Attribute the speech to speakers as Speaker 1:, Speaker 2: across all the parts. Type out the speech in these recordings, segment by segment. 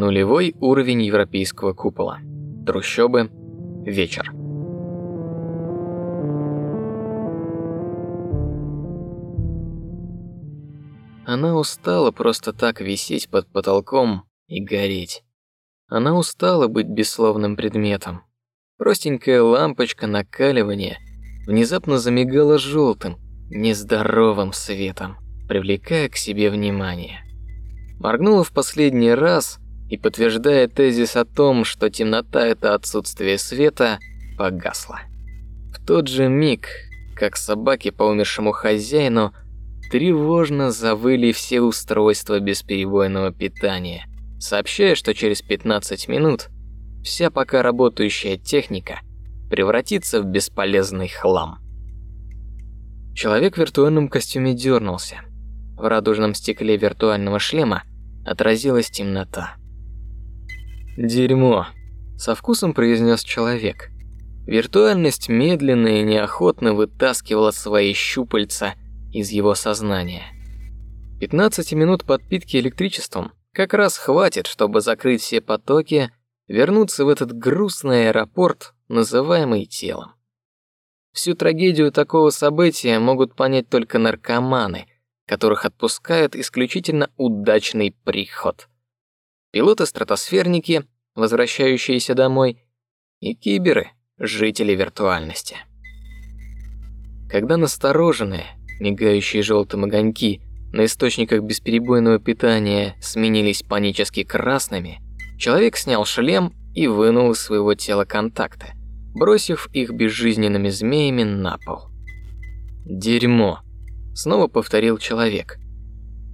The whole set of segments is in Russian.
Speaker 1: Нулевой уровень европейского купола. Трущобы. Вечер. Она устала просто так висеть под потолком и гореть. Она устала быть бессловным предметом. Простенькая лампочка накаливания внезапно замигала желтым, нездоровым светом, привлекая к себе внимание. Моргнула в последний раз и, подтверждая тезис о том, что темнота – это отсутствие света, погасла. В тот же миг, как собаки по умершему хозяину, тревожно завыли все устройства бесперебойного питания, сообщая, что через 15 минут вся пока работающая техника превратится в бесполезный хлам. Человек в виртуальном костюме дернулся. В радужном стекле виртуального шлема отразилась темнота. «Дерьмо», — со вкусом произнес человек. Виртуальность медленно и неохотно вытаскивала свои щупальца из его сознания. 15 минут подпитки электричеством как раз хватит, чтобы закрыть все потоки, вернуться в этот грустный аэропорт, называемый телом. Всю трагедию такого события могут понять только наркоманы, которых отпускают исключительно удачный приход. Пилоты-стратосферники, возвращающиеся домой, и киберы, жители виртуальности. Когда настороженные, мигающие желтым огоньки на источниках бесперебойного питания сменились панически красными, человек снял шлем и вынул из своего тела контакты, бросив их безжизненными змеями на пол. «Дерьмо», — снова повторил человек.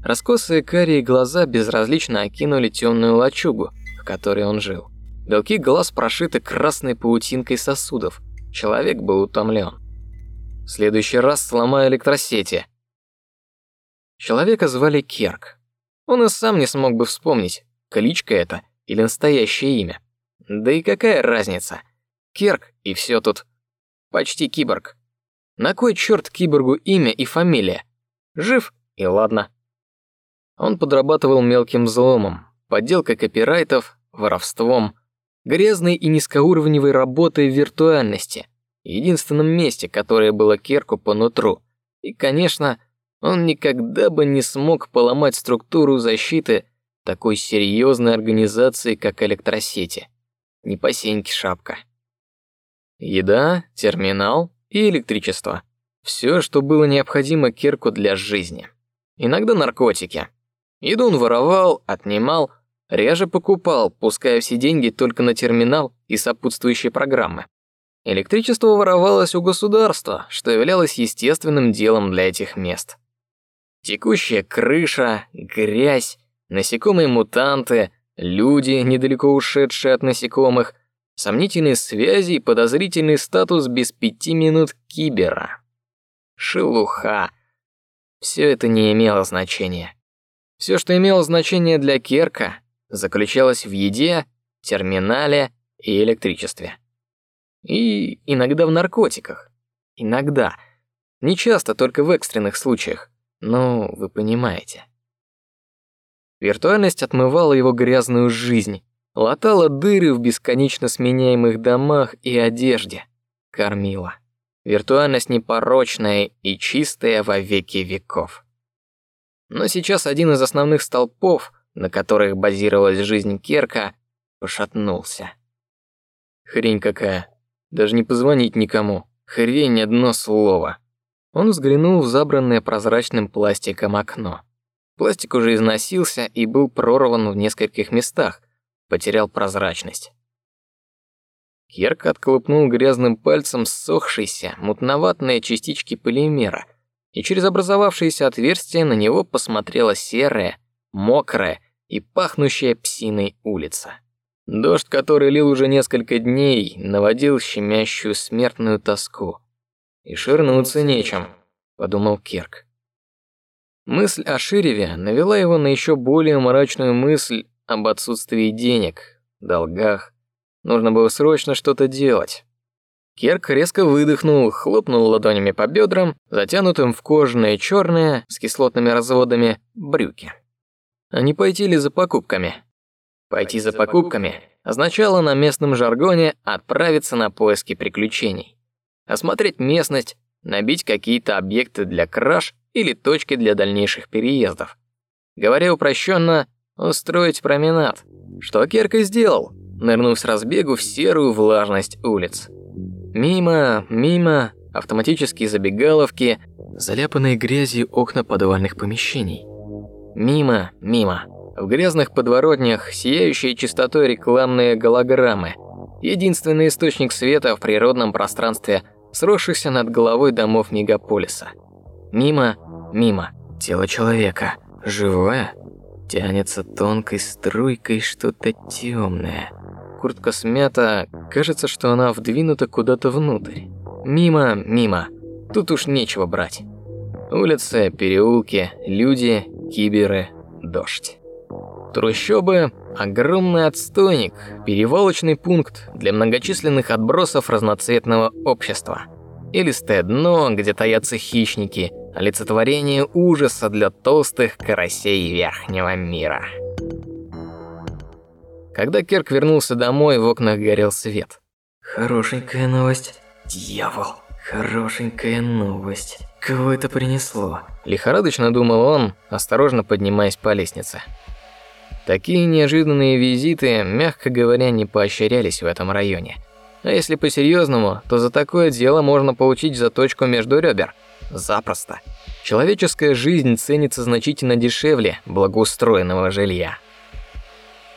Speaker 1: Раскосые карие глаза безразлично окинули темную лачугу, в которой он жил. Белки глаз прошиты красной паутинкой сосудов. Человек был утомлен. В следующий раз сломаю электросети. Человека звали Керк. Он и сам не смог бы вспомнить, кличка это или настоящее имя. Да и какая разница? Керк и все тут. Почти киборг. На кой черт киборгу имя и фамилия? Жив и ладно. Он подрабатывал мелким взломом, подделкой копирайтов, воровством, грязной и низкоуровневой работой в виртуальности, единственном месте, которое было Керку по нутру. И, конечно, он никогда бы не смог поломать структуру защиты такой серьезной организации, как электросети. Не по сеньке шапка. Еда, терминал и электричество. Все, что было необходимо Кирку для жизни. Иногда наркотики. Еду он воровал, отнимал, реже покупал, пуская все деньги только на терминал и сопутствующие программы. Электричество воровалось у государства, что являлось естественным делом для этих мест. Текущая крыша, грязь, насекомые-мутанты, люди, недалеко ушедшие от насекомых, сомнительные связи и подозрительный статус без пяти минут кибера. Шелуха. Все это не имело значения. Все, что имело значение для Керка, заключалось в еде, терминале и электричестве. И иногда в наркотиках. Иногда. Не часто, только в экстренных случаях. Ну, вы понимаете. Виртуальность отмывала его грязную жизнь, латала дыры в бесконечно сменяемых домах и одежде, кормила. Виртуальность непорочная и чистая во веки веков. Но сейчас один из основных столпов, на которых базировалась жизнь Керка, пошатнулся. Хрень какая. Даже не позвонить никому. Хрень одно слово. Он взглянул в забранное прозрачным пластиком окно. Пластик уже износился и был прорван в нескольких местах, потерял прозрачность. Керк отколупнул грязным пальцем ссохшиеся, мутноватные частички полимера, и через образовавшееся отверстие на него посмотрела серая, мокрая и пахнущая псиной улица. Дождь, который лил уже несколько дней, наводил щемящую смертную тоску. И ширнуться нечем, подумал Кирк. Мысль о Ширеве навела его на еще более мрачную мысль об отсутствии денег, долгах. Нужно было срочно что-то делать. Керк резко выдохнул, хлопнул ладонями по бедрам, затянутым в кожаные черные с кислотными разводами брюки. А не пойти ли за покупками? Пойти за покупками означало на местном жаргоне отправиться на поиски приключений. Осмотреть местность, набить какие-то объекты для краж или точки для дальнейших переездов. Говоря упрощенно, устроить променад, что Керк и сделал, нырнув с разбегу в серую влажность улиц. Мимо, мимо, автоматические забегаловки, заляпанные грязью окна подвальных помещений. Мимо, мимо. В грязных подворотнях сияющие чистотой рекламные голограммы. Единственный источник света в природном пространстве сросшихся над головой домов мегаполиса. Мимо, мимо. Тело человека. Живое. Тянется тонкой струйкой что-то темное. Куртка смята, кажется, что она вдвинута куда-то внутрь. Мимо, мимо. Тут уж нечего брать. Улицы, переулки, люди, киберы, дождь. Трущобы – огромный отстойник, перевалочный пункт для многочисленных отбросов разноцветного общества. Или дно, где таятся хищники, олицетворение ужаса для толстых карасей верхнего мира. Когда Керк вернулся домой, в окнах горел свет. Хорошенькая новость. Дьявол, хорошенькая новость. Кого это принесло? Лихорадочно думал он, осторожно поднимаясь по лестнице. Такие неожиданные визиты, мягко говоря, не поощрялись в этом районе. А если по-серьезному, то за такое дело можно получить заточку между ребер. Запросто. Человеческая жизнь ценится значительно дешевле благоустроенного жилья.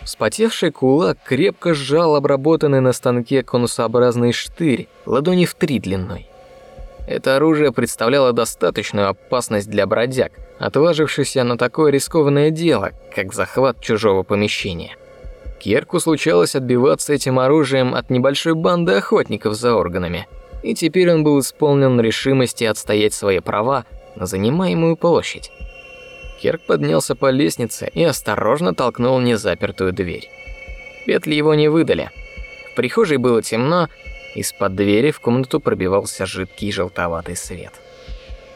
Speaker 1: Вспотевший кулак крепко сжал обработанный на станке конусообразный штырь, ладони в три длиной. Это оружие представляло достаточную опасность для бродяг, отважившихся на такое рискованное дело, как захват чужого помещения. Керку случалось отбиваться этим оружием от небольшой банды охотников за органами, и теперь он был исполнен решимости отстоять свои права на занимаемую площадь. Керк поднялся по лестнице и осторожно толкнул незапертую дверь. Петли его не выдали. В прихожей было темно, из-под двери в комнату пробивался жидкий желтоватый свет.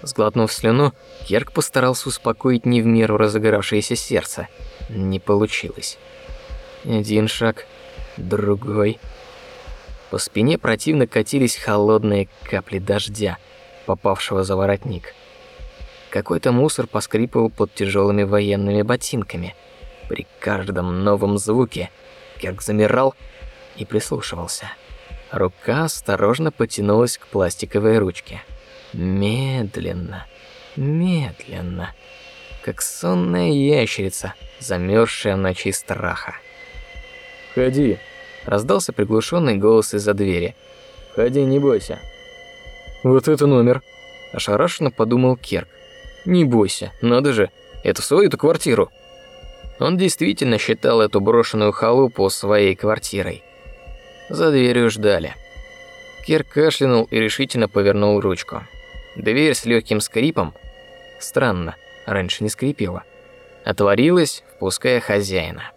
Speaker 1: Сглотнув слюну, Керк постарался успокоить не в меру разыгравшееся сердце. Не получилось. Один шаг, другой. По спине противно катились холодные капли дождя, попавшего за воротник. Какой-то мусор поскрипывал под тяжелыми военными ботинками. При каждом новом звуке Керк замирал и прислушивался. Рука осторожно потянулась к пластиковой ручке. Медленно, медленно, как сонная ящерица, замерзшая в ночи страха.
Speaker 2: «Входи!»
Speaker 1: – раздался приглушенный голос из-за двери.
Speaker 2: «Входи, не бойся!»
Speaker 1: «Вот это номер!» – ошарашенно подумал Керк. Не бойся, надо же, это свою-то квартиру. Он действительно считал эту брошенную халупу своей квартирой. За дверью ждали. Кир кашлянул и решительно повернул ручку. Дверь с легким скрипом, странно, раньше не скрипела, отворилась, впуская хозяина.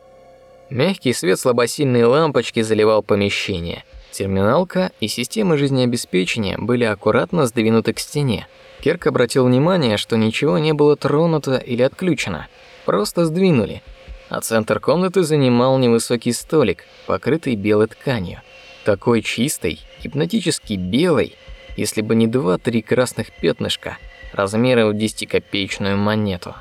Speaker 1: Мягкий свет слабосильной лампочки заливал помещение. Терминалка и система жизнеобеспечения были аккуратно сдвинуты к стене. Керк обратил внимание, что ничего не было тронуто или отключено, просто сдвинули. А центр комнаты занимал невысокий столик, покрытый белой тканью, такой чистой, гипнотически белой, если бы не два-три красных пятнышка размером в десятикопеечную монету.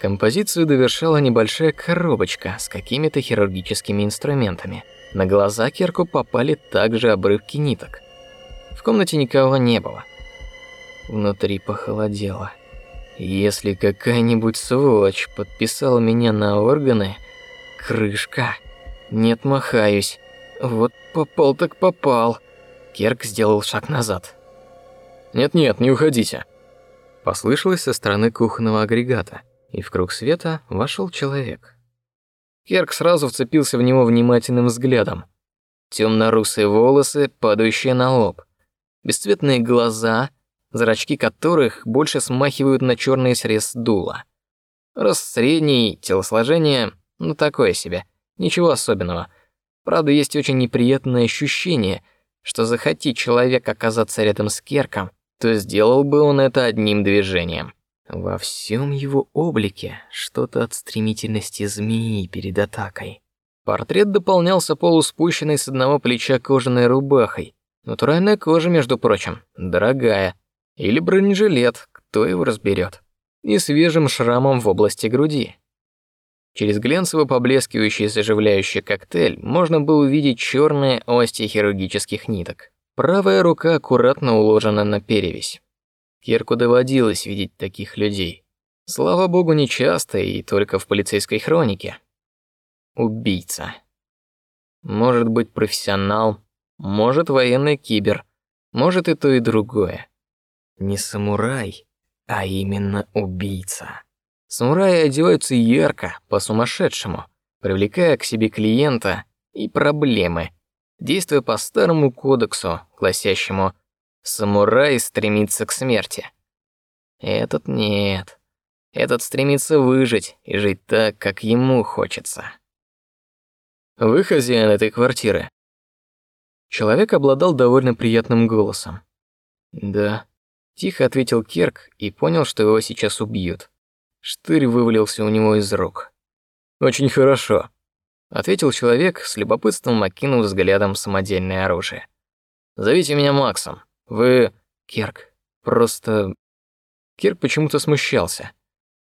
Speaker 1: Композицию довершала небольшая коробочка с какими-то хирургическими инструментами. На глаза Керку попали также обрывки ниток. В комнате никого не было. Внутри похолодело. Если какая-нибудь сволочь подписала меня на органы, крышка. Нет, махаюсь. Вот попал так попал. Керк сделал шаг назад.
Speaker 2: Нет-нет, не уходите.
Speaker 1: Послышалось со стороны кухонного агрегата, и в круг света вошел человек. Керк сразу вцепился в него внимательным взглядом. Темно-русые волосы, падающие на лоб, бесцветные глаза, зрачки которых больше смахивают на черный срез дула. Рост средний, телосложение, ну такое себе, ничего особенного. Правда, есть очень неприятное ощущение, что захоти человек оказаться рядом с Керком, то сделал бы он это одним движением. Во всем его облике что-то от стремительности змеи перед атакой. Портрет дополнялся полуспущенной с одного плеча кожаной рубахой. Натуральная кожа, между прочим, дорогая. Или бронежилет, кто его разберет. И свежим шрамом в области груди. Через глянцево поблескивающий заживляющий коктейль можно было увидеть черные ости хирургических ниток. Правая рука аккуратно уложена на перевязь. Кирку доводилось видеть таких людей. Слава богу, не часто и только в полицейской хронике. Убийца. Может быть профессионал, может военный кибер, может и то и другое. Не самурай, а именно убийца. Самураи одеваются ярко, по-сумасшедшему, привлекая к себе клиента и проблемы, действуя по старому кодексу, гласящему «самурай стремится к смерти». Этот нет. Этот стремится выжить и жить так, как ему хочется. Вы хозяин этой квартиры. Человек обладал довольно приятным голосом. Да, тихо ответил Керк и понял, что его сейчас убьют. Штырь вывалился у него из рук. Очень хорошо, ответил человек с любопытством окинув взглядом самодельное оружие. Зовите меня Максом. Вы Керк. Просто Кирк почему-то смущался.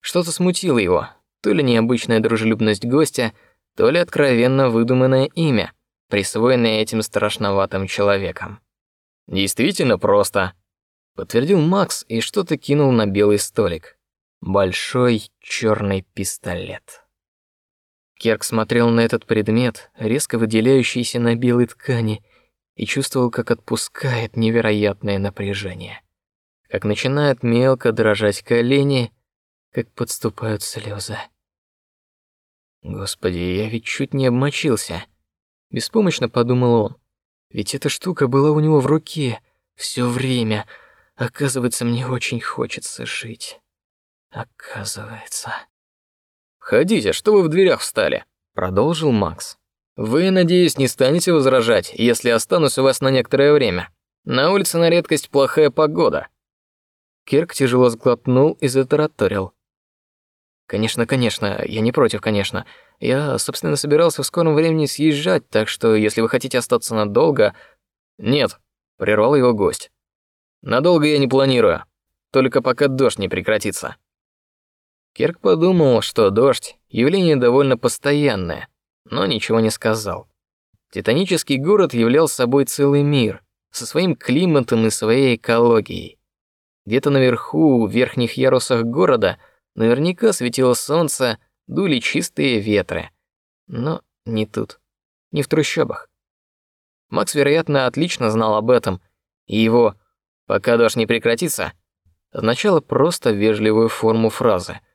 Speaker 1: Что-то смутило его, то ли необычная дружелюбность гостя, то ли откровенно выдуманное имя, присвоенное этим страшноватым человеком. Действительно просто, подтвердил Макс и что-то кинул на белый столик большой черный пистолет. Керк смотрел на этот предмет, резко выделяющийся на белой ткани, и чувствовал, как отпускает невероятное напряжение, как начинают мелко дрожать колени, как подступают слезы. Господи, я ведь чуть не обмочился. Беспомощно подумал он. Ведь эта штука была у него в руке все время. Оказывается, мне очень хочется жить. Оказывается. Ходите, что вы в дверях встали? Продолжил Макс. Вы, надеюсь, не станете возражать, если останусь у вас на некоторое время. На улице на редкость плохая погода. Кирк тяжело сглотнул и затараторил. Конечно, конечно, я не против, конечно. Я, собственно, собирался в скором времени съезжать, так что если вы хотите остаться надолго, нет, прервал его гость. Надолго я не планирую, только пока дождь не прекратится. Кирк подумал, что дождь явление довольно постоянное, но ничего не сказал. Титанический город являл собой целый мир со своим климатом и своей экологией. Где-то наверху, в верхних ярусах города, наверняка светило солнце, дули чистые ветры. Но не тут, не в трущобах. Макс, вероятно, отлично знал об этом, и его «пока дождь не прекратится» означало просто вежливую форму фразы —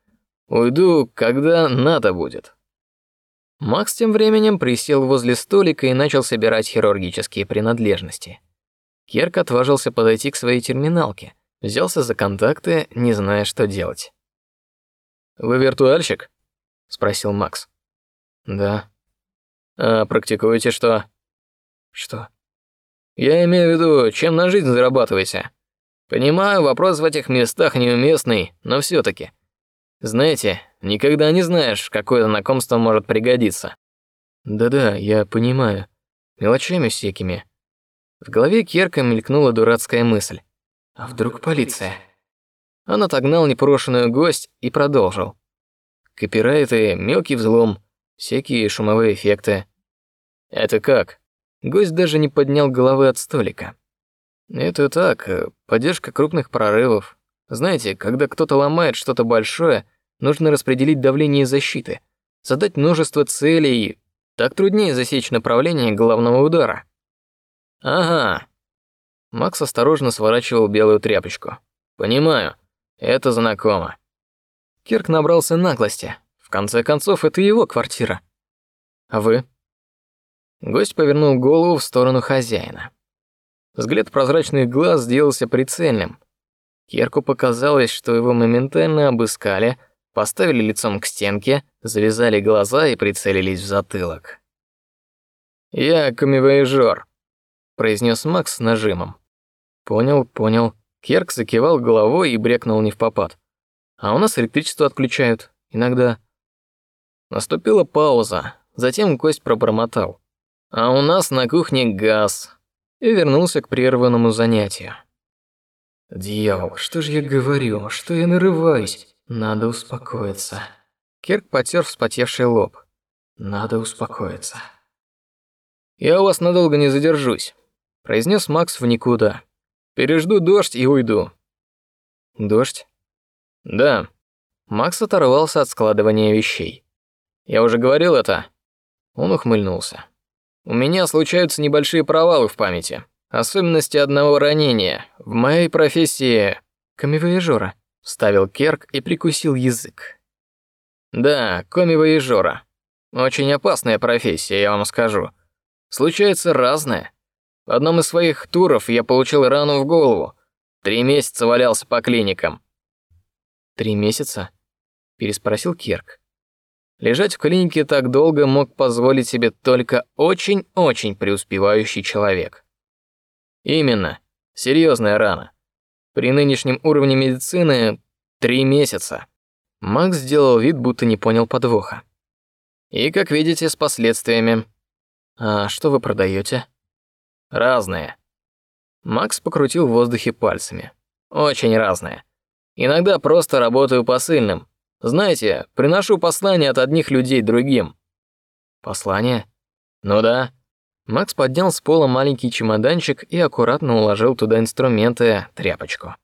Speaker 1: Уйду, когда надо будет. Макс тем временем присел возле столика и начал собирать хирургические принадлежности. Керк отважился подойти к своей терминалке, взялся за контакты, не зная, что делать. Вы виртуальщик? спросил Макс. Да. А практикуете что? Что? Я имею в виду, чем на жизнь зарабатываете? Понимаю, вопрос в этих местах неуместный, но все таки знаете, никогда не знаешь, какое знакомство может пригодиться. Да-да, я понимаю. Мелочами всякими. В голове Керка мелькнула дурацкая мысль. А вдруг полиция? Он отогнал непрошенную гость и продолжил. Копирайты, мелкий взлом, всякие шумовые эффекты. Это как? Гость даже не поднял головы от столика. Это так, поддержка крупных прорывов, знаете, когда кто-то ломает что-то большое, нужно распределить давление защиты, задать множество целей, так труднее засечь направление главного удара. Ага. Макс осторожно сворачивал белую тряпочку. Понимаю, это знакомо. Кирк набрался наглости. В конце концов, это его квартира. А вы? Гость повернул голову в сторону хозяина. Взгляд прозрачных глаз сделался прицельным, Керку показалось, что его моментально обыскали, поставили лицом к стенке, завязали глаза и прицелились в затылок. «Я камевояжер», — произнес Макс с нажимом. «Понял, понял». Керк закивал головой и брекнул не в попад. «А у нас электричество отключают. Иногда». Наступила пауза. Затем Кость пробормотал. «А у нас на кухне газ». И вернулся к прерванному занятию. «Дьявол, что же я говорю? Что я нарываюсь? Надо успокоиться». Кирк потер вспотевший лоб. «Надо успокоиться». «Я у вас надолго не задержусь», – произнес Макс в никуда. «Пережду дождь и уйду». «Дождь?» «Да». Макс оторвался от складывания вещей. «Я уже говорил это?» Он ухмыльнулся. «У меня случаются небольшие провалы в памяти. Особенности одного ранения. В моей профессии...» «Камевояжора», — вставил Керк и прикусил язык. «Да, коми-вояжора. Очень опасная профессия, я вам скажу. Случается разное. В одном из своих туров я получил рану в голову. Три месяца валялся по клиникам. Три месяца? Переспросил Кирк. Лежать в клинике так долго мог позволить себе только очень-очень преуспевающий человек. Именно, серьезная рана. При нынешнем уровне медицины три месяца. Макс сделал вид, будто не понял подвоха. И, как видите, с последствиями. А что вы продаете? Разные. Макс покрутил в воздухе пальцами. Очень разные. Иногда просто работаю посыльным. Знаете, приношу послания от одних людей другим. Послание? Ну да. Макс поднял с пола маленький чемоданчик и аккуратно уложил туда инструменты, тряпочку.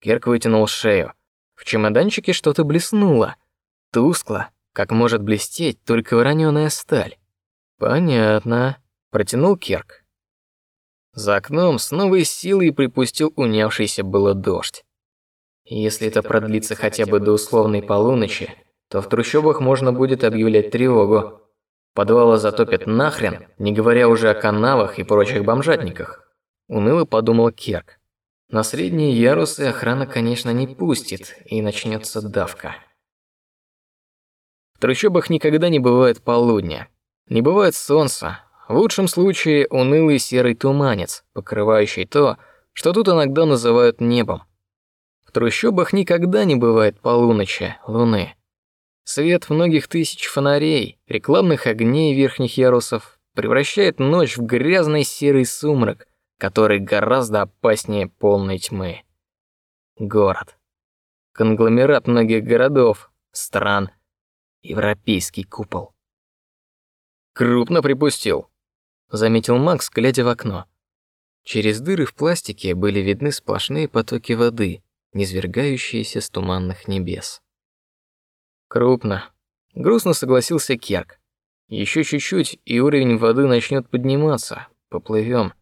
Speaker 1: Кирк вытянул шею. В чемоданчике что-то блеснуло. Тускло, как может блестеть только вороненая сталь. Понятно, протянул Кирк. За окном с новой силой припустил унявшийся было дождь. Если это продлится хотя бы до условной полуночи, то в трущобах можно будет объявлять тревогу. Подвалы затопят нахрен, не говоря уже о канавах и прочих бомжатниках. Уныло подумал Кирк. На средние ярусы охрана, конечно, не пустит, и начнется давка. В трущобах никогда не бывает полудня. Не бывает солнца. В лучшем случае унылый серый туманец, покрывающий то, что тут иногда называют небом. В трущобах никогда не бывает полуночи, луны. Свет многих тысяч фонарей, рекламных огней верхних ярусов превращает ночь в грязный серый сумрак, который гораздо опаснее полной тьмы. Город. Конгломерат многих городов, стран. Европейский купол. Крупно припустил, заметил Макс, глядя в окно. Через дыры в пластике были видны сплошные потоки воды, низвергающиеся с туманных небес. Крупно, грустно согласился Керк. Еще чуть-чуть, и уровень воды начнет подниматься. Поплывем.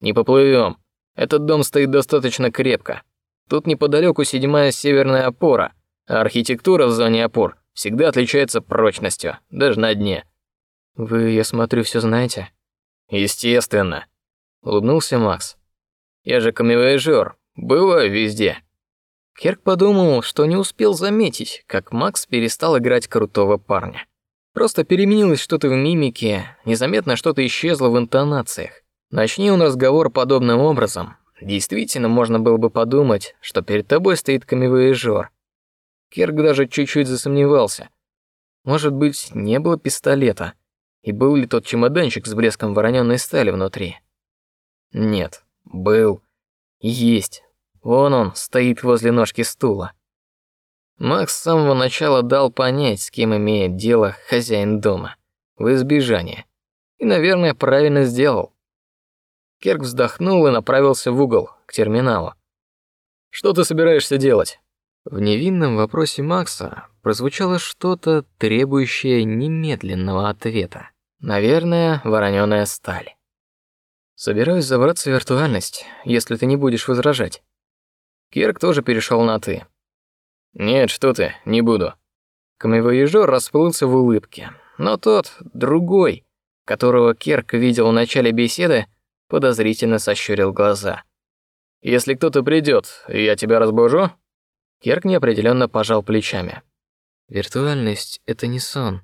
Speaker 1: Не поплывем. Этот дом стоит достаточно крепко. Тут неподалеку седьмая северная опора, а архитектура в зоне опор всегда отличается прочностью, даже на дне. Вы, я смотрю, все знаете? Естественно, улыбнулся Макс. Я же камевояжер, бываю везде. Керк подумал, что не успел заметить, как Макс перестал играть крутого парня. Просто переменилось что-то в мимике, незаметно что-то исчезло в интонациях. Начни он разговор подобным образом, действительно можно было бы подумать, что перед тобой стоит камевояжер. Керк даже чуть-чуть засомневался. Может быть, не было пистолета, и был ли тот чемоданчик с блеском вороненной стали внутри? Нет, был. Есть. Вон он, стоит возле ножки стула. Макс с самого начала дал понять, с кем имеет дело хозяин дома, в избежание. И, наверное, правильно сделал. Керк вздохнул и направился в угол, к терминалу. «Что ты собираешься делать?» В невинном вопросе Макса прозвучало что-то, требующее немедленного ответа. Наверное, вороненая сталь. Собираюсь забраться в виртуальность, если ты не будешь возражать. Кирк тоже перешел на ты. Нет, что ты, не буду. Камевояжер расплылся в улыбке, но тот, другой, которого Кирк видел в начале беседы, подозрительно сощурил глаза. Если кто-то придет, я тебя разбужу? Кирк неопределенно пожал плечами. Виртуальность — это не сон.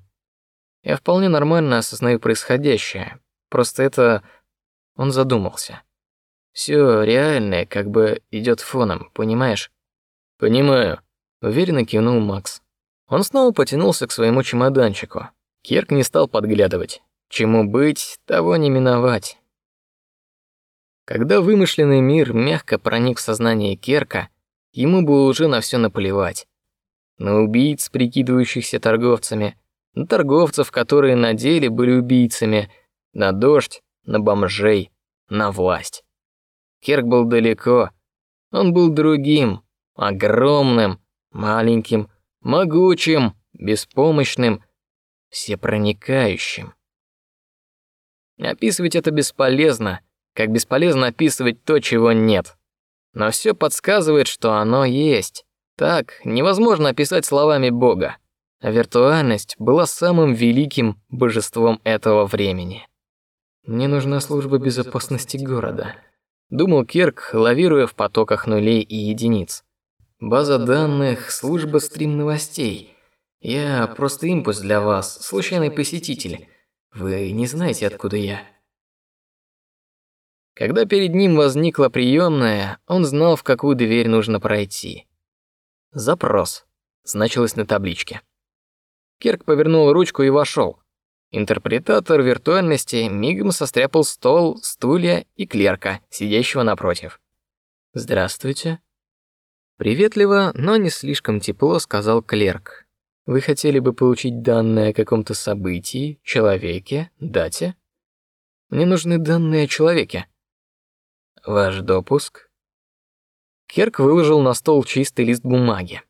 Speaker 1: Я вполне нормально осознаю происходящее. Просто это... Он задумался. Все реальное как бы идет фоном, понимаешь? Понимаю. Уверенно кивнул Макс. Он снова потянулся к своему чемоданчику. Кирк не стал подглядывать. Чему быть, того не миновать. Когда вымышленный мир мягко проник в сознание Керка, ему было уже на все наплевать. На убийц, прикидывающихся торговцами, на торговцев, которые на деле были убийцами, на дождь, на бомжей, на власть. Керк был далеко. Он был другим, огромным, маленьким, могучим, беспомощным, всепроникающим. Описывать это бесполезно, как бесполезно описывать то, чего нет. Но все подсказывает, что оно есть. Так невозможно описать словами Бога. А виртуальность была самым великим божеством этого времени. Мне нужна служба безопасности города, думал Кирк, лавируя в потоках нулей и единиц. База данных, служба стрим новостей. Я просто импульс для вас, случайный посетитель. Вы не знаете, откуда я. Когда перед ним возникла приемная, он знал, в какую дверь нужно пройти. Запрос значилось на табличке. Кирк повернул ручку и вошел. Интерпретатор виртуальности мигом состряпал стол, стулья и клерка, сидящего напротив. Здравствуйте. Приветливо, но не слишком тепло сказал клерк. Вы хотели бы получить данные о каком-то событии, человеке, дате? Мне нужны данные о человеке. Ваш допуск. Керк выложил на стол чистый лист бумаги.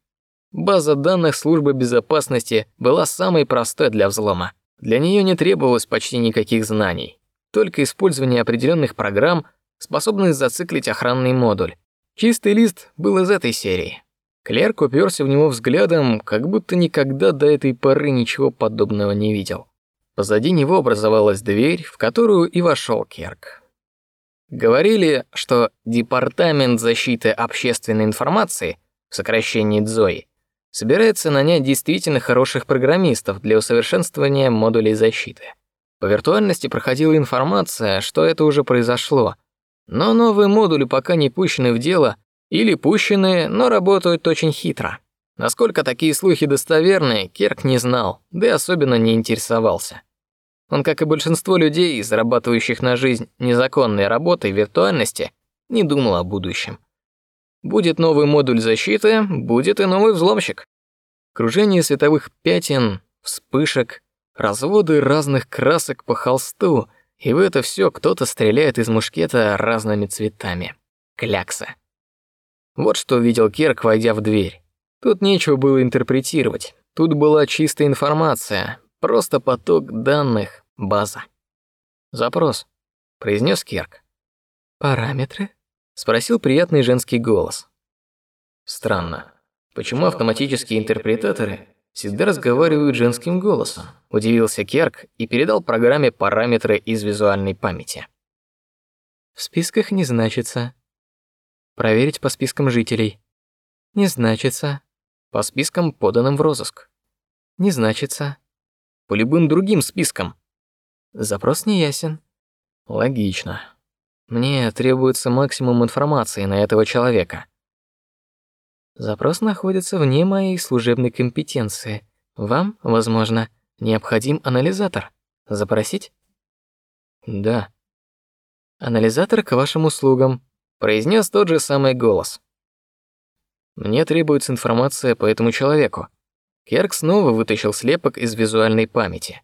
Speaker 1: База данных службы безопасности была самой простой для взлома. Для нее не требовалось почти никаких знаний, только использование определенных программ, способных зациклить охранный модуль. Чистый лист был из этой серии. Клерк уперся в него взглядом, как будто никогда до этой поры ничего подобного не видел. Позади него образовалась дверь, в которую и вошел Керк. Говорили, что Департамент защиты общественной информации, в сокращении ДЗОИ, собирается нанять действительно хороших программистов для усовершенствования модулей защиты. По виртуальности проходила информация, что это уже произошло, но новые модули пока не пущены в дело или пущены, но работают очень хитро. Насколько такие слухи достоверны, Керк не знал, да и особенно не интересовался. Он, как и большинство людей, зарабатывающих на жизнь незаконной работой в виртуальности, не думал о будущем. Будет новый модуль защиты, будет и новый взломщик. Кружение световых пятен, вспышек, разводы разных красок по холсту, и в это все кто-то стреляет из мушкета разными цветами. Клякса. Вот что увидел Керк, войдя в дверь. Тут нечего было интерпретировать. Тут была чистая информация, просто поток данных, база. Запрос, произнес Керк. Параметры? Спросил приятный женский голос. Странно. Почему автоматические интерпретаторы всегда разговаривают женским голосом? Удивился Керк и передал программе параметры из визуальной памяти. В списках не значится. Проверить по спискам жителей. Не значится. По спискам, поданным в розыск. Не значится. По любым другим спискам. Запрос не ясен. Логично. Мне требуется максимум информации на этого человека. Запрос находится вне моей служебной компетенции. Вам, возможно, необходим анализатор. Запросить? Да. Анализатор к вашим услугам, произнес тот же самый голос. Мне требуется информация по этому человеку. Керк снова вытащил слепок из визуальной памяти.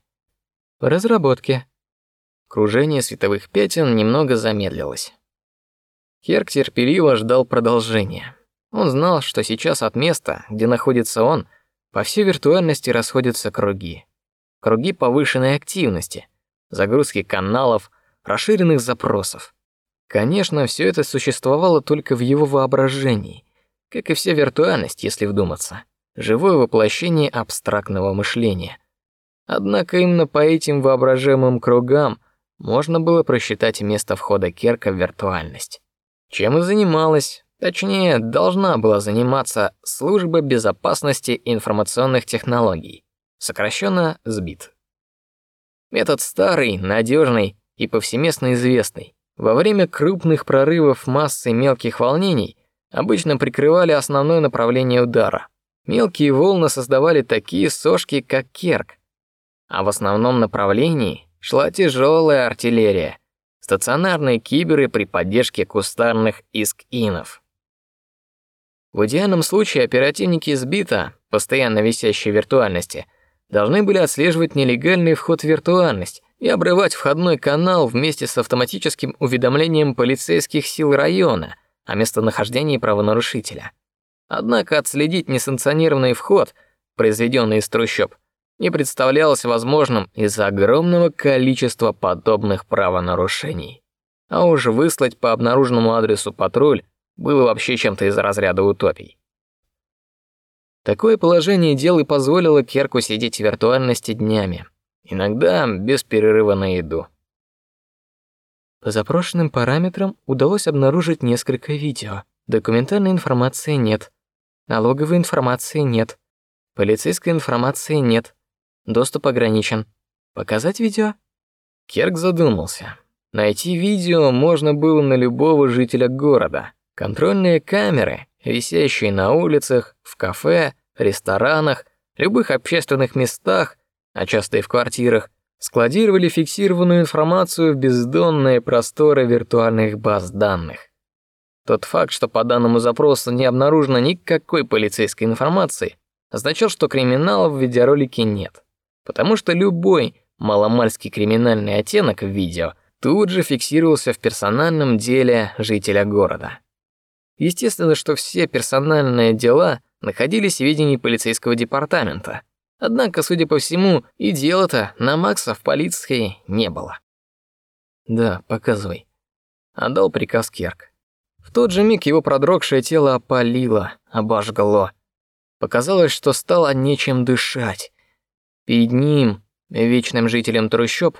Speaker 1: В разработке. Кружение световых пятен немного замедлилось. Керк терпеливо ждал продолжения. Он знал, что сейчас от места, где находится он, по всей виртуальности расходятся круги. Круги повышенной активности, загрузки каналов, расширенных запросов. Конечно, все это существовало только в его воображении, как и вся виртуальность, если вдуматься. Живое воплощение абстрактного мышления. Однако именно по этим воображаемым кругам можно было просчитать место входа Керка в виртуальность. Чем и занималась, точнее, должна была заниматься служба безопасности информационных технологий, сокращенно СБИТ. Метод старый, надежный и повсеместно известный. Во время крупных прорывов массы мелких волнений обычно прикрывали основное направление удара. Мелкие волны создавали такие сошки, как Керк. а в основном направлении шла тяжелая артиллерия, стационарные киберы при поддержке кустарных искинов. В идеальном случае оперативники сбита, постоянно висящей виртуальности, должны были отслеживать нелегальный вход в виртуальность и обрывать входной канал вместе с автоматическим уведомлением полицейских сил района о местонахождении правонарушителя. Однако отследить несанкционированный вход, произведенный из трущоб, не представлялось возможным из-за огромного количества подобных правонарушений. А уж выслать по обнаруженному адресу патруль было вообще чем-то из разряда утопий. Такое положение дел и позволило Керку сидеть в виртуальности днями, иногда без перерыва на еду.
Speaker 3: По запрошенным параметрам удалось обнаружить несколько видео. Документальной информации нет. Налоговой информации нет. Полицейской информации нет. Доступ ограничен. Показать видео?
Speaker 1: Керк задумался. Найти видео можно было на любого жителя города. Контрольные камеры, висящие на улицах, в кафе, ресторанах, любых общественных местах, а часто и в квартирах, складировали фиксированную информацию в бездонные просторы виртуальных баз данных. Тот факт, что по данному запросу не обнаружено никакой полицейской информации, означал, что криминала в видеоролике нет, потому что любой маломальский криминальный оттенок в видео тут же фиксировался в персональном деле жителя города. Естественно, что все персональные дела находились в видении полицейского департамента. Однако, судя по всему, и дела-то на Макса в полиции не было.
Speaker 3: Да, показывай.
Speaker 1: Отдал приказ Керк. В тот же миг его продрогшее тело опалило, обожгло. Показалось, что стало нечем дышать. Перед ним, вечным жителем трущоб,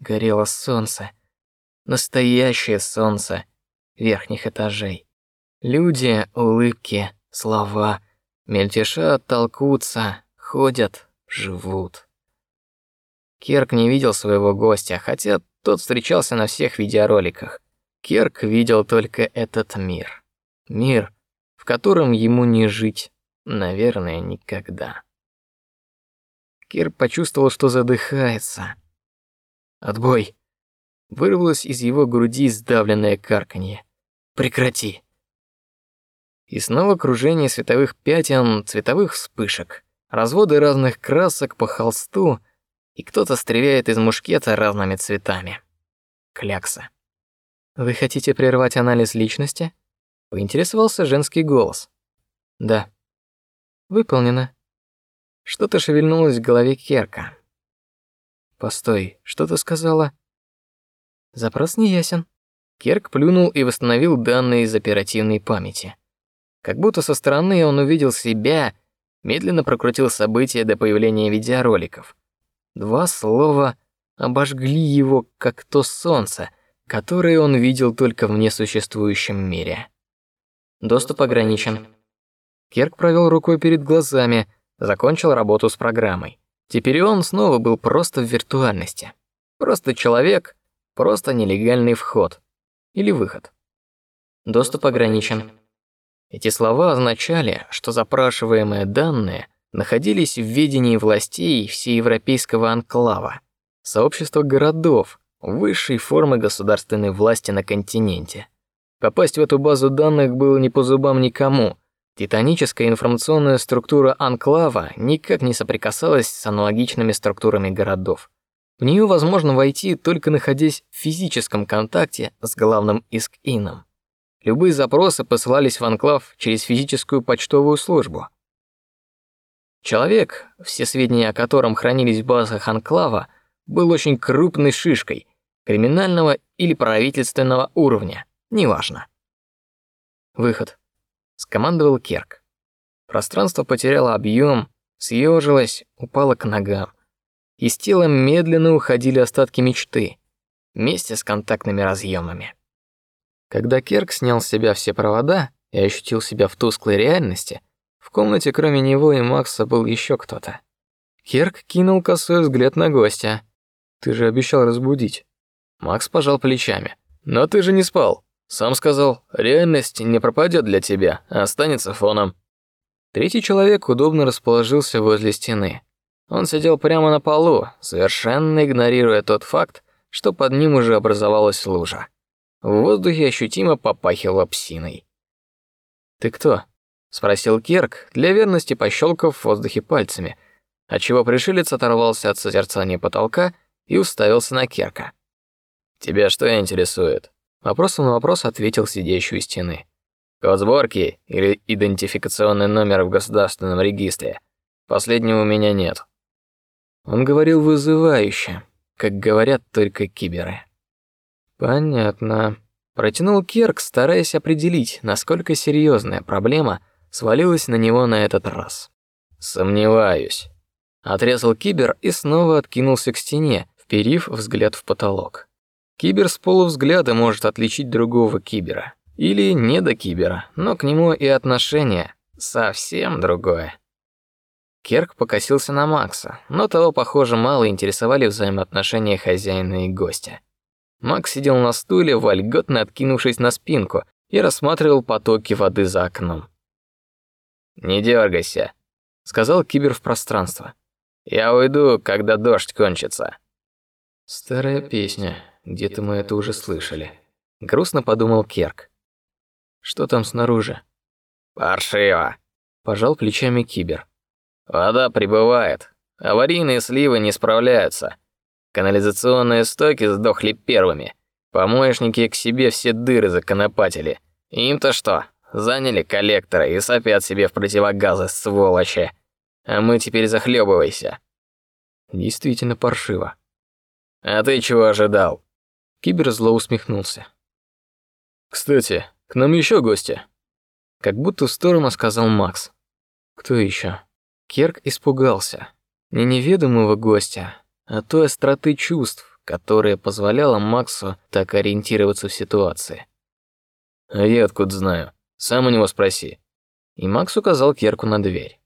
Speaker 1: горело солнце. Настоящее солнце верхних этажей. Люди, улыбки, слова, мельтеша толкутся, ходят, живут. Керк не видел своего гостя, хотя тот встречался на всех видеороликах. Керк видел только этот мир. Мир, в котором ему не жить, наверное, никогда. Кир почувствовал, что задыхается. Отбой. Вырвалось из его груди сдавленное карканье. Прекрати. И снова кружение световых пятен, цветовых вспышек, разводы разных красок по холсту, и кто-то стреляет из мушкета разными цветами. Клякса.
Speaker 3: Вы хотите прервать анализ личности? Поинтересовался женский голос.
Speaker 1: Да.
Speaker 3: Выполнено.
Speaker 1: Что-то шевельнулось в голове Керка.
Speaker 3: Постой, что ты сказала? Запрос не ясен.
Speaker 1: Керк плюнул и восстановил данные из оперативной памяти. Как будто со стороны он увидел себя, медленно прокрутил события до появления видеороликов. Два слова обожгли его, как то солнце, которое он видел только в несуществующем мире. Доступ ограничен. Керк провел рукой перед глазами, закончил работу с программой. Теперь он снова был просто в виртуальности. Просто человек, просто нелегальный вход или выход. Доступ ограничен. Эти слова означали, что запрашиваемые данные находились в ведении властей всеевропейского анклава, сообщества городов, высшей формы государственной власти на континенте. Попасть в эту базу данных было не по зубам никому. Титаническая информационная структура анклава никак не соприкасалась с аналогичными структурами городов. В нее возможно войти только находясь в физическом контакте с главным искином. Любые запросы посылались в анклав через физическую почтовую службу. Человек, все сведения о котором хранились в базах анклава, был очень крупной шишкой, криминального или правительственного уровня, неважно. Выход. Скомандовал Керк. Пространство потеряло объем, съежилось, упало к ногам. Из тела медленно уходили остатки мечты, вместе с контактными разъемами. Когда Керк снял с себя все провода и ощутил себя в тусклой реальности, в комнате кроме него и Макса был еще кто-то. Керк кинул косой взгляд на гостя. «Ты же обещал разбудить». Макс пожал плечами. «Но ты же не спал. Сам сказал, реальность не пропадет для тебя, а останется фоном». Третий человек удобно расположился возле стены. Он сидел прямо на полу, совершенно игнорируя тот факт, что под ним уже образовалась лужа. В воздухе ощутимо попахивало псиной. «Ты кто?» — спросил Керк, для верности пощелкав в воздухе пальцами, отчего пришелец оторвался от созерцания потолка и уставился на Керка. «Тебя что интересует?» Вопросом на вопрос ответил сидящий у стены. «Код сборки или идентификационный номер в государственном регистре? Последнего у меня нет». Он говорил вызывающе, как говорят только киберы. «Понятно», — протянул Керк, стараясь определить, насколько серьезная проблема свалилась на него на этот раз. «Сомневаюсь», — отрезал кибер и снова откинулся к стене, вперив взгляд в потолок. Кибер с полувзгляда может отличить другого кибера. Или не до кибера, но к нему и отношение совсем другое. Керк покосился на Макса, но того, похоже, мало интересовали взаимоотношения хозяина и гостя. Макс сидел на стуле, вольготно откинувшись на спинку, и рассматривал потоки воды за окном. «Не дергайся», — сказал кибер в пространство. «Я уйду, когда дождь кончится». Старая песня, где-то мы это уже слышали. Грустно подумал Керк. Что там снаружи? Паршиво. Пожал плечами Кибер. Вода прибывает. Аварийные сливы не справляются. Канализационные стоки сдохли первыми. Помоечники к себе все дыры законопатили. Им-то что? Заняли коллекторы и сопят себе в противогазы, сволочи. А мы теперь захлебывайся. Действительно паршиво. А ты чего ожидал? Кибер зло усмехнулся. Кстати, к нам еще гости. Как будто в сторону сказал Макс. Кто еще? Керк испугался. Не неведомого гостя, а той остроты чувств, которая позволяла Максу так ориентироваться в ситуации. А я откуда знаю? Сам у него спроси. И Макс указал Керку на дверь.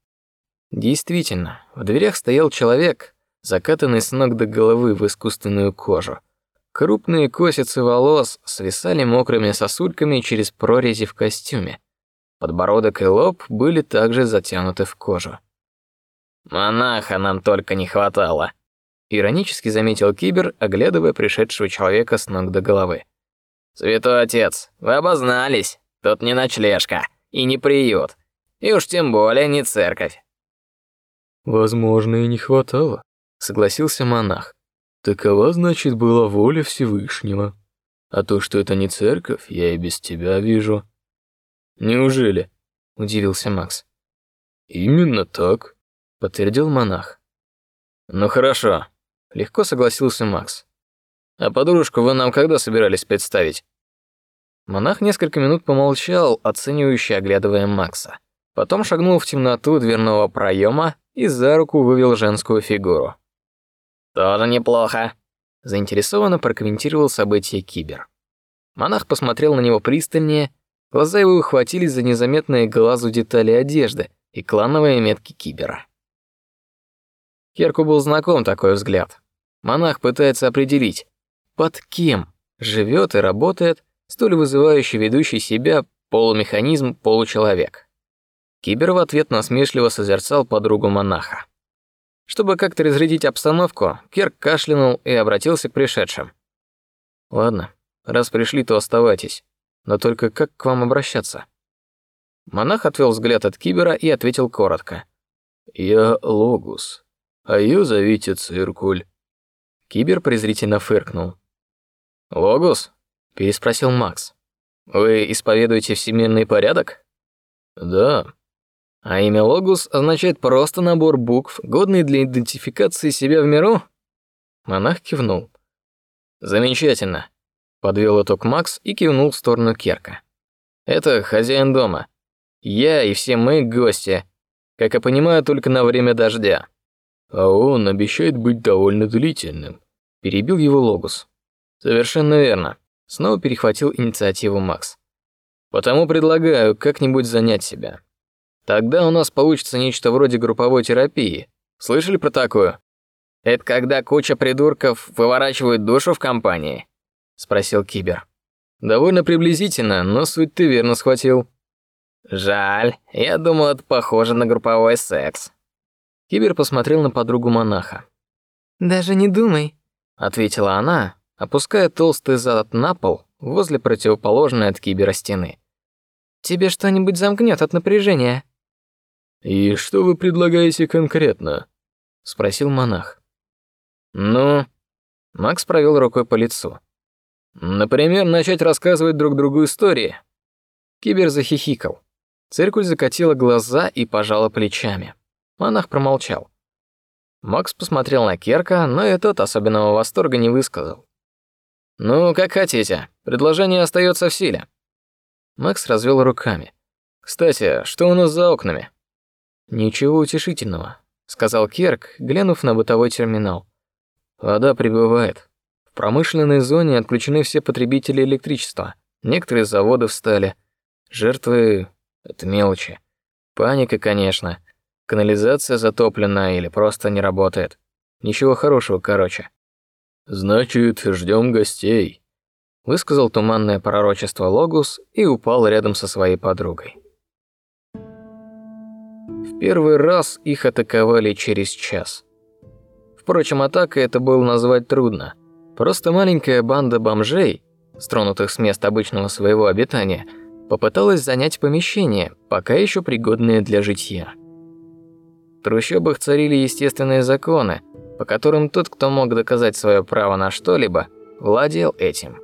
Speaker 1: Действительно, в дверях стоял человек, закатанный с ног до головы в искусственную кожу. Крупные косицы волос свисали мокрыми сосульками через прорези в костюме. Подбородок и лоб были также затянуты в кожу. Монаха нам только не хватало, иронически заметил Кибер, оглядывая пришедшего человека с ног до головы. Святой отец, вы обознались. Тут не ночлежка и не приют, и уж тем более не церковь.
Speaker 2: Возможно, и не хватало, согласился монах. Такова, значит, была воля Всевышнего. А то, что это не церковь, я и без тебя вижу.
Speaker 1: Неужели? удивился Макс.
Speaker 2: Именно так
Speaker 1: подтвердил монах. Ну хорошо, легко согласился Макс. А подружку вы нам когда собирались представить? Монах несколько минут помолчал, оценивающе оглядывая Макса. Потом шагнул в темноту дверного проема и за руку вывел женскую фигуру. Тоже неплохо, заинтересованно прокомментировал событие Кибер. Монах посмотрел на него пристальнее, глаза его ухватились за незаметные глазу детали одежды и клановые метки Кибера. Керку был знаком такой взгляд. Монах пытается определить, под кем живет и работает столь вызывающий ведущий себя полумеханизм получеловек. Кибер в ответ насмешливо созерцал подругу монаха. Чтобы как-то разрядить обстановку, Керк кашлянул и обратился к пришедшим. Ладно, раз пришли, то оставайтесь. Но только как к вам обращаться? Монах отвел взгляд от Кибера и ответил коротко:
Speaker 2: "Я Логус" а ее зовите Циркуль».
Speaker 1: Кибер презрительно фыркнул. «Логус?» — переспросил Макс. «Вы исповедуете всемирный порядок?»
Speaker 2: «Да».
Speaker 1: «А имя Логус означает просто набор букв, годный для идентификации себя в миру?» Монах кивнул. «Замечательно», — подвел итог Макс и кивнул в сторону Керка. «Это хозяин дома. Я и все мы гости, как я понимаю, только на время дождя.
Speaker 2: А он обещает быть довольно длительным.
Speaker 1: Перебил его Логус. Совершенно верно. Снова перехватил инициативу Макс. Потому предлагаю как-нибудь занять себя. Тогда у нас получится нечто вроде групповой терапии. Слышали про такое? Это когда куча придурков выворачивают душу в компании? спросил Кибер. Довольно приблизительно, но суть ты верно схватил. Жаль, я думал, это похоже на групповой секс. Кибер посмотрел на подругу монаха.
Speaker 3: Даже не думай,
Speaker 1: ответила она, опуская толстый зад на пол возле противоположной от кибера стены.
Speaker 3: Тебе что-нибудь замкнет от напряжения.
Speaker 2: И что вы предлагаете конкретно?
Speaker 1: спросил монах. Ну, Макс провел рукой по лицу. Например, начать рассказывать друг другу истории. Кибер захихикал. Циркуль закатила глаза и пожала плечами. Монах промолчал. Макс посмотрел на Керка, но и тот особенного восторга не высказал. «Ну, как хотите. Предложение остается в силе». Макс развел руками. «Кстати, что у нас за окнами?» «Ничего утешительного», — сказал Керк, глянув на бытовой терминал. «Вода прибывает. В промышленной зоне отключены все потребители электричества. Некоторые заводы встали. Жертвы — это мелочи. Паника, конечно. Канализация затоплена или просто не работает. Ничего хорошего, короче.
Speaker 2: Значит, ждем гостей,
Speaker 1: высказал туманное пророчество Логус и упал рядом со своей подругой. Первый раз их атаковали через час. Впрочем, атакой это было назвать трудно. Просто маленькая банда бомжей, стронутых с места обычного своего обитания, попыталась занять помещение, пока еще пригодное для житья. В трущобах царили естественные законы, по которым тот, кто мог доказать свое право на что-либо, владел этим.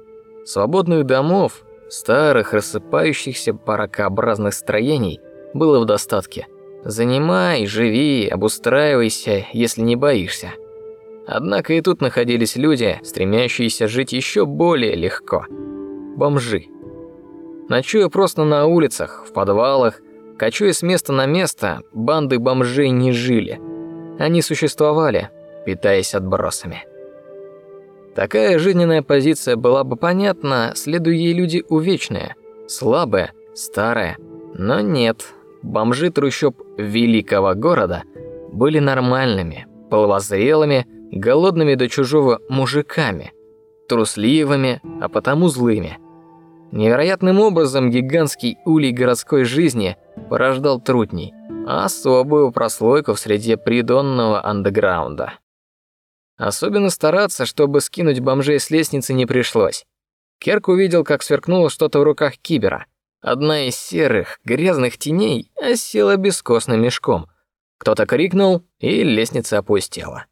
Speaker 1: Свободных домов, старых рассыпающихся баракообразных строений было в достатке. Занимай, живи, обустраивайся, если не боишься. Однако и тут находились люди, стремящиеся жить еще более легко. Бомжи. Ночуя просто на улицах, в подвалах, Кочуя с места на место, банды бомжей не жили. Они существовали, питаясь отбросами. Такая жизненная позиция была бы понятна, следуя ей люди увечные, слабые, старые. Но нет, бомжи трущоб великого города были нормальными, половозрелыми, голодными до чужого мужиками, трусливыми, а потому злыми – Невероятным образом гигантский улей городской жизни порождал трутней, особую прослойку в среде придонного андеграунда. Особенно стараться, чтобы скинуть бомжей с лестницы не пришлось. Керк увидел, как сверкнуло что-то в руках кибера. Одна из серых, грязных теней осела бескостным мешком. Кто-то крикнул, и лестница опустела.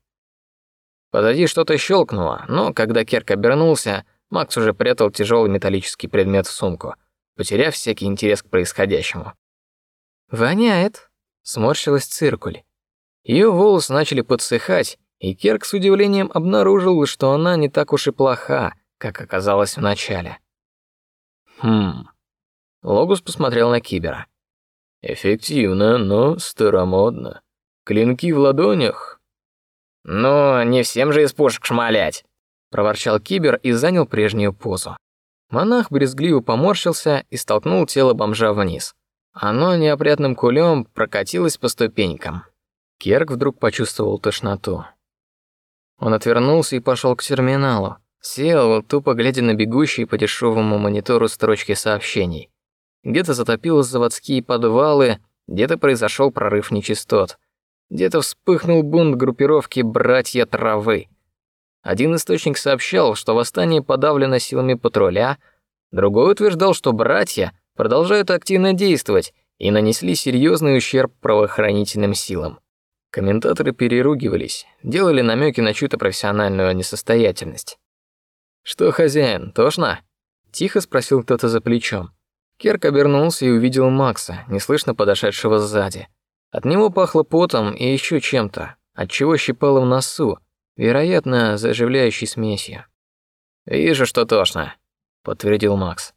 Speaker 1: Позади что-то щелкнуло, но когда Керк обернулся, Макс уже прятал тяжелый металлический предмет в сумку, потеряв всякий интерес к происходящему.
Speaker 3: «Воняет», — сморщилась циркуль.
Speaker 1: Ее волосы начали подсыхать, и Керк с удивлением обнаружил, что она не так уж и плоха, как оказалось вначале. Хм. Логус посмотрел на Кибера.
Speaker 2: Эффективно, но старомодно. Клинки в ладонях.
Speaker 1: Ну, не всем же из пушек шмалять проворчал Кибер и занял прежнюю позу. Монах брезгливо поморщился и столкнул тело бомжа вниз. Оно неопрятным кулем прокатилось по ступенькам. Керк вдруг почувствовал тошноту. Он отвернулся и пошел к терминалу. Сел, тупо глядя на бегущие по дешевому монитору строчки сообщений. Где-то затопило заводские подвалы, где-то произошел прорыв нечистот, где-то вспыхнул бунт группировки «Братья Травы», один источник сообщал, что восстание подавлено силами патруля, другой утверждал, что братья продолжают активно действовать и нанесли серьезный ущерб правоохранительным силам. Комментаторы переругивались, делали намеки на чью-то профессиональную несостоятельность. «Что, хозяин, тошно?» — тихо спросил кто-то за плечом. Керк обернулся и увидел Макса, неслышно подошедшего сзади. От него пахло потом и еще чем-то, от чего щипало в носу, Вероятно, заживляющей смесью. «Вижу, что тошно», — подтвердил Макс.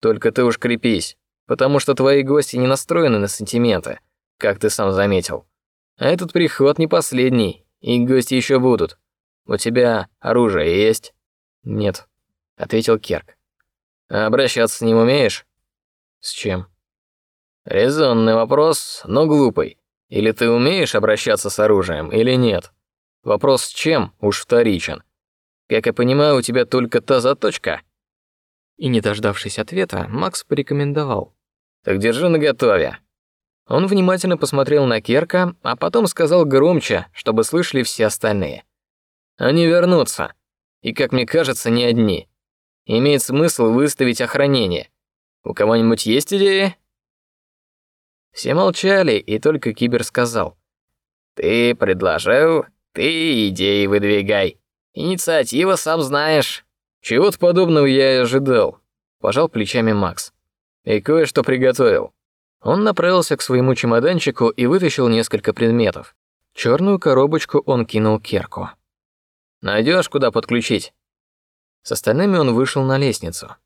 Speaker 1: «Только ты уж крепись, потому что твои гости не настроены на сантименты, как ты сам заметил. А этот приход не последний, и гости еще будут. У тебя оружие есть?» «Нет», — ответил Керк. «А обращаться с ним умеешь?» «С чем?» «Резонный вопрос, но глупый. Или ты умеешь обращаться с оружием, или нет?» Вопрос с чем уж вторичен. Как я понимаю, у тебя только та заточка. И не дождавшись ответа, Макс порекомендовал: "Так держи наготове".
Speaker 3: Он внимательно посмотрел на Керка, а потом сказал громче, чтобы слышали все остальные. «Они вернутся. И, как мне кажется, не одни. Имеет смысл выставить охранение. У кого-нибудь есть идеи?» Все молчали, и только Кибер сказал. «Ты предложил, ты идеи выдвигай. Инициатива, сам знаешь». «Чего-то подобного я и ожидал», — пожал плечами Макс. «И кое-что приготовил». Он направился к своему чемоданчику и вытащил несколько предметов. Черную коробочку он кинул Керку. Найдешь, куда подключить?» С остальными он вышел на лестницу.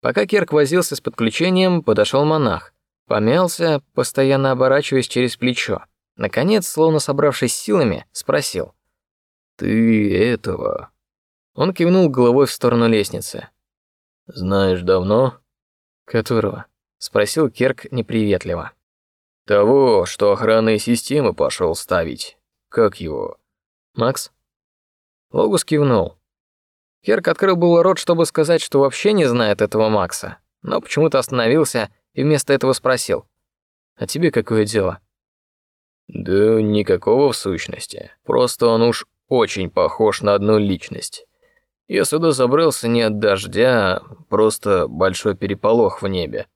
Speaker 3: Пока Керк возился с подключением, подошел монах. Помялся, постоянно оборачиваясь через плечо. Наконец, словно собравшись силами, спросил. «Ты этого...» Он кивнул головой в сторону лестницы. «Знаешь давно?» «Которого?» — спросил Керк неприветливо. «Того, что охранные системы пошел ставить. Как его?» «Макс?» Логус кивнул. Керк открыл было рот, чтобы сказать, что вообще не знает этого Макса, но почему-то остановился и вместо этого спросил. «А тебе какое дело?» «Да никакого в сущности. Просто он уж очень похож на одну личность. Я сюда забрался не от дождя, просто большой переполох в небе.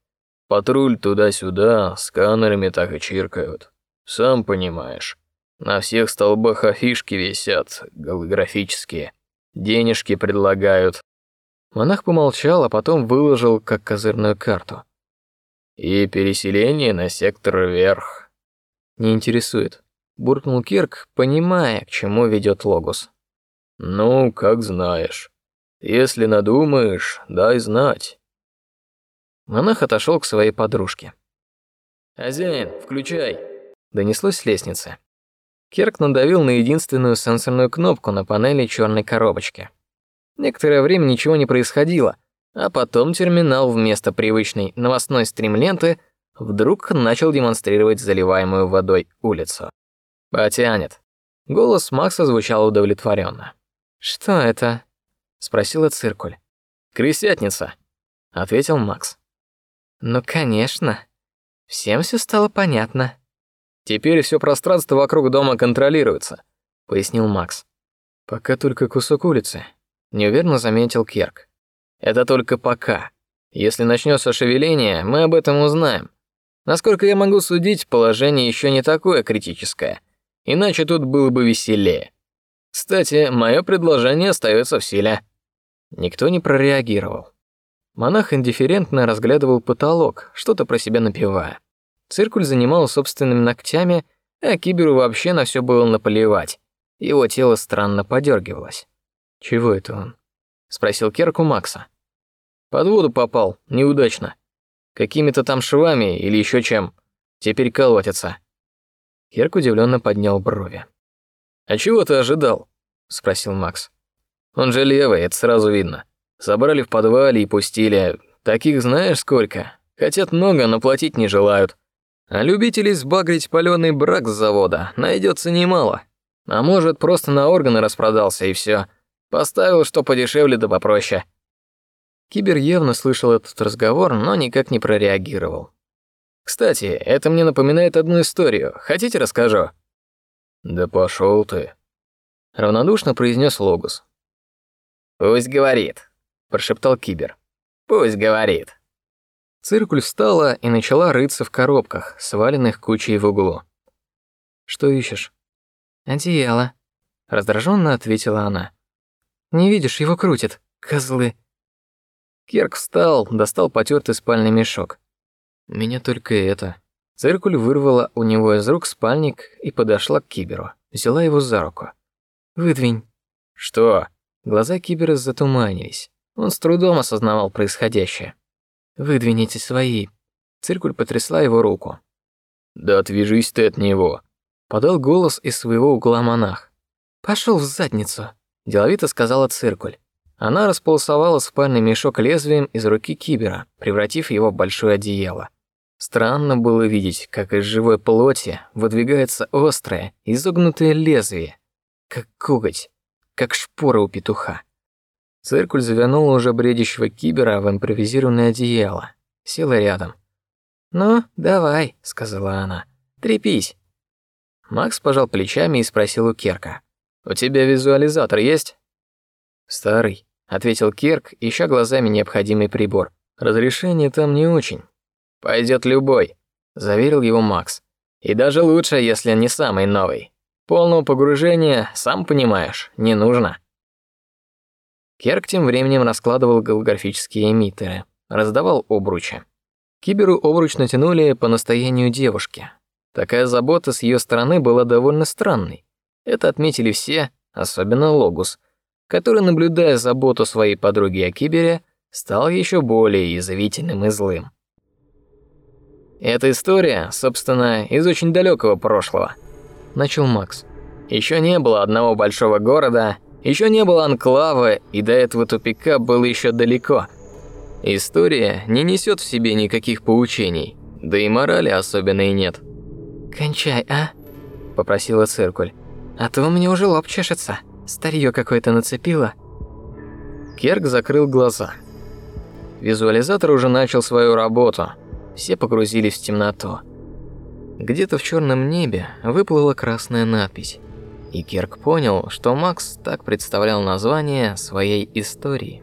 Speaker 3: Патруль туда-сюда, сканерами так и чиркают. Сам понимаешь. На всех столбах афишки висят, голографические. Денежки предлагают. Монах помолчал, а потом выложил как козырную карту. И переселение на сектор вверх. Не интересует, буркнул Кирк, понимая, к чему ведет Логус. Ну, как знаешь. Если надумаешь, дай знать. Монах отошел к своей подружке. «Хозяин, включай!» Донеслось с лестницы. Кирк надавил на единственную сенсорную кнопку на панели черной коробочки. Некоторое время ничего не происходило, а потом терминал вместо привычной новостной стрим-ленты вдруг начал демонстрировать заливаемую водой улицу. «Потянет». Голос Макса звучал удовлетворенно. «Что это?» — спросила Циркуль. «Крысятница», — ответил Макс. «Ну, конечно. Всем все стало понятно». «Теперь все пространство вокруг дома контролируется», — пояснил Макс. «Пока только кусок улицы», — неуверенно заметил Керк. «Это только пока. Если начнется шевеление, мы об этом узнаем. Насколько я могу судить, положение еще не такое критическое. Иначе тут было бы веселее. Кстати, мое предложение остается в силе. Никто не прореагировал. Монах индифферентно разглядывал потолок, что-то про себя напевая. Циркуль занимал собственными ногтями, а Киберу вообще на все было наплевать. Его тело странно подергивалось. «Чего это он?» — спросил Керку Макса. «Под воду попал, неудачно. Какими-то там швами или еще чем. Теперь колотится». Керк удивленно поднял брови. «А чего ты ожидал?» — спросил Макс. «Он же левый, это сразу видно. Собрали в подвале и пустили. Таких знаешь сколько? Хотят много, но платить не желают. А любителей сбагрить паленый брак с завода найдется немало. А может, просто на органы распродался и все. Поставил, что подешевле да попроще». Кибер явно слышал этот разговор, но никак не прореагировал. «Кстати, это мне напоминает одну историю. Хотите, расскажу?» «Да пошел ты», — равнодушно произнес Логус. «Пусть говорит», — прошептал Кибер. «Пусть говорит». Циркуль встала и начала рыться в коробках, сваленных кучей в углу. «Что ищешь?» «Одеяло», — раздраженно ответила она. «Не видишь, его крутит, козлы». Керк встал, достал потертый спальный мешок. «Меня только это», Циркуль вырвала у него из рук спальник и подошла к Киберу. Взяла его за руку. «Выдвинь». «Что?» Глаза Кибера затуманились. Он с трудом осознавал происходящее. «Выдвините свои». Циркуль потрясла его руку. «Да отвяжись ты от него», — подал голос из своего угла монах. Пошел в задницу», — деловито сказала Циркуль. Она располосовала спальный мешок лезвием из руки Кибера, превратив его в большое одеяло. Странно было видеть, как из живой плоти выдвигается острое, изогнутое лезвие, как коготь, как шпора у петуха. Циркуль завернула уже бредящего кибера в импровизированное одеяло, села рядом. «Ну, давай», — сказала она, — «трепись».
Speaker 1: Макс пожал плечами и спросил у Керка. «У тебя визуализатор есть?» «Старый», — ответил Керк, ища глазами необходимый прибор. «Разрешение там не очень». «Пойдет любой», — заверил его Макс. «И даже лучше, если не самый новый. Полного погружения, сам понимаешь, не нужно». Керк тем временем раскладывал голографические эмиттеры, раздавал обручи. Киберу обруч натянули по настоянию девушки. Такая забота с ее стороны была довольно странной. Это отметили все, особенно Логус, который, наблюдая заботу своей подруги о Кибере, стал еще более язвительным и злым. Эта история, собственно, из очень далекого прошлого, начал Макс. Еще не было одного большого города, еще не было анклава, и до этого тупика было еще далеко. История не несет в себе никаких поучений, да и морали особенной нет.
Speaker 3: «Кончай, а?» – попросила Циркуль. «А то у меня уже лоб чешется. Старье какое-то нацепило».
Speaker 1: Керк закрыл глаза. Визуализатор уже начал свою работу. Все погрузились в темноту. Где-то в черном небе выплыла красная надпись. И Керк понял, что Макс так представлял название своей истории.